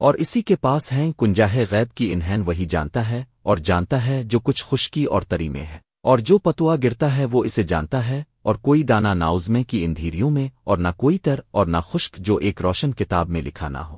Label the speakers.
Speaker 1: اور اسی کے پاس ہیں کنجاہ غیب کی انہین وہی جانتا ہے اور جانتا ہے جو کچھ خشکی اور تری میں ہے، اور جو پتوا گرتا ہے وہ اسے جانتا ہے، اور کوئی دانا ناؤزمے کی اندھیریوں میں، اور نہ کوئی تر اور نہ خشک جو ایک روشن کتاب میں لکھا نہ ہو۔